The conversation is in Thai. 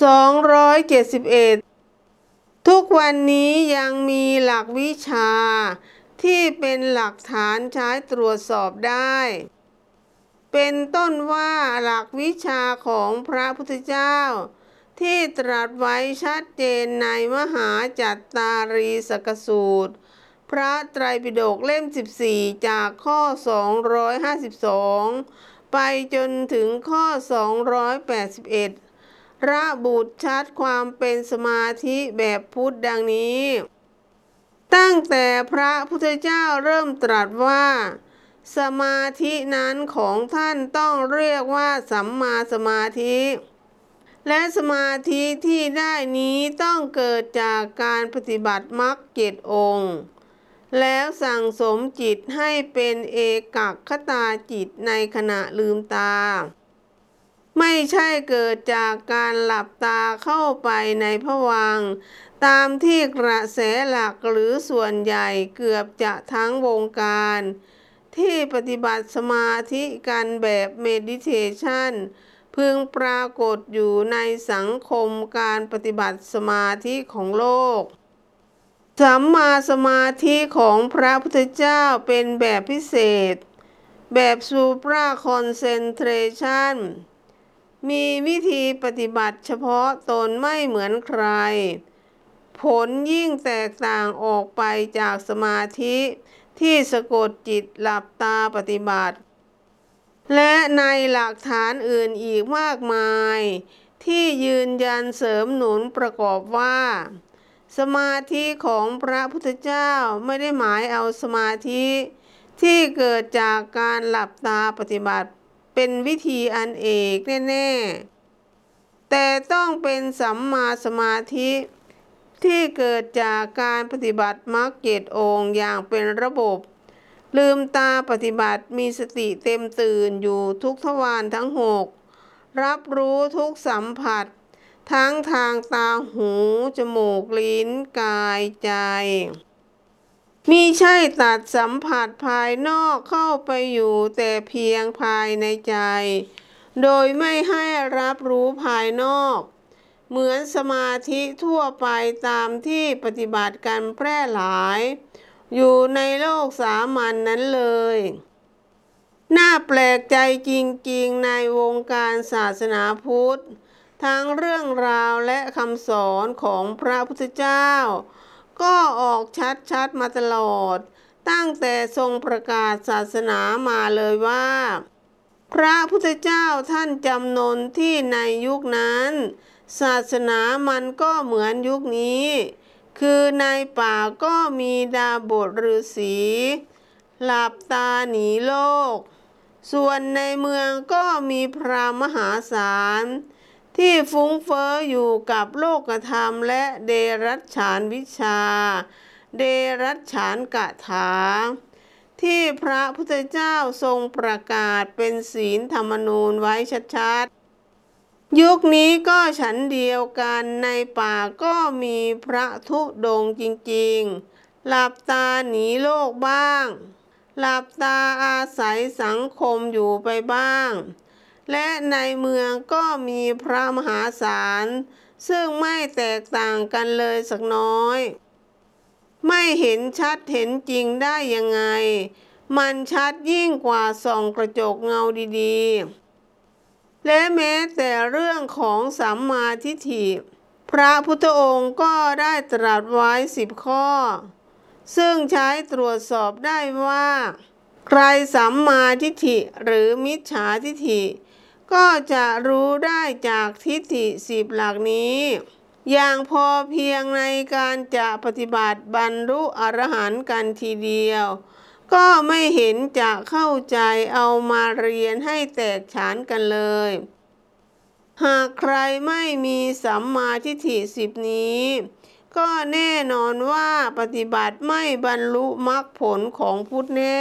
271 ทุกวันนี้ยังมีหลักวิชา ที่เป็นหลักฐานใช้ตรวจสอบได้ เป็นต้นว่าหลักวิชาของพระพุทธเจ้า ที่ตรัสไว้ชัดเจนในมหาจัตตารีสกสูตร พระไตรปิฎกเล่ม 14 จากข้อ 252 ไปจนถึงข้อ 281 ระบุชัดความเป็นสมาธิแบบพุทธดังนี้ ตั้งแต่พระพุทธเจ้าเริ่มตรัสว่า สมาธินั้นของท่านต้องเรียกว่าสัมมาสมาธิ และสมาธิที่ได้นี้ต้องเกิดจากการปฏิบัติมรรคเจ็ดองค์ แล้วสั่งสมจิตให้เป็นเอกัคตาจิตในขณะลืมตา ไม่ใช่เกิดจากการหลับตาเข้าไปในผวัง ตามที่กระแสหลักหรือส่วนใหญ่เกือบจะทั้งวงการ ที่ปฏิบัติสมาธิกันแบบเมดิเทชันพึงปรากฏอยู่ในสังคมการปฏิบัติสมาธิของโลก สัมมาสมาธิของพระพุทธเจ้าเป็นแบบพิเศษ แบบซูปราคอนเซนเทรชัน มีวิธีปฏิบัติเฉพาะตนไม่เหมือนใคร ผลยิ่งแตกต่างออกไปจากสมาธิที่สะกดจิตหลับตาปฏิบัติ และในหลักฐานอื่นอีกมากมาย ที่ยืนยันเสริมหนุนประกอบว่า สมาธิของพระพุทธเจ้าไม่ได้หมายเอาสมาธิที่เกิดจากการหลับตาปฏิบัติ เป็นวิธีอันเอกแน่ๆ แต่ต้องเป็นสัมมาสมาธิที่เกิดจากการปฏิบัติมรรคเจ็ดองค์อย่างเป็นระบบ ลืมตาปฏิบัติมีสติเต็มตื่นอยู่ทุกทวารทั้งหกรับรู้ทุกสัมผัส ทั้งทางตาหู จมูก ลิ้น กายใจ มีใช่ตัดสัมผัสภายนอกเข้าไปอยู่แต่เพียงภายในใจ โดยไม่ให้รับรู้ภายนอก เหมือนสมาธิทั่วไปตามที่ปฏิบัติกันแพร่หลาย อยู่ในโลกสามัญนนั้นเลย น่าแปลกใจจริงๆในวงการศาสนาพุทธ ทั้งเรื่องราวและคำสอนของพระพุทธเจ้า ก็ออกชัดๆมาตลอด ตั้งแต่ทรงประกาศศาสนามาเลยว่า พระพุทธเจ้าท่านจำนนที่ในยุคนั้น ศาสนามันก็เหมือนยุคนี้ คือในป่าก็มีดาบทฤาษีหลับตาหนีโลก ส่วนในเมืองก็มีพระมหาศาล ที่ฟุ้งเฟ้ออยู่กับโลกธรรมและเดรัจฉานวิชา เดรัจฉานกะถา ที่พระพุทธเจ้าทรงประกาศเป็นศีลธรรมนูญไว้ชัดๆ ยุคนี้ก็ฉันเดียวกันในป่าก็มีพระทุดงจริงๆ หลับตาหนีโลกบ้าง หลับตาอาศัยสังคมอยู่ไปบ้าง และในเมืองก็มีพระมหาศาล ซึ่งไม่แตกต่างกันเลยสักน้อย ไม่เห็นชัดเห็นจริงได้ยังไง มันชัดยิ่งกว่าส่องกระจกเงาดีๆ และแม้แต่เรื่องของสัมมาทิฏฐิ พระพุทธองค์ก็ได้ตรัสไว้สิบข้อ ซึ่งใช้ตรวจสอบได้ว่าใครสัมมาทิฏฐิหรือมิจฉาทิฏฐิ ก็จะรู้ได้จากทิฏฐิสิบหลักนี้ อย่างพอเพียงในการจะปฏิบัติบรรลุอรหันต์กันทีเดียว ก็ไม่เห็นจะเข้าใจเอามาเรียนให้แตกฉานกันเลย หากใครไม่มีสัมมาทิฏฐิสิบนี้ ก็แน่นอนว่าปฏิบัติไม่บรรลุมรรคผลของพุทธแน่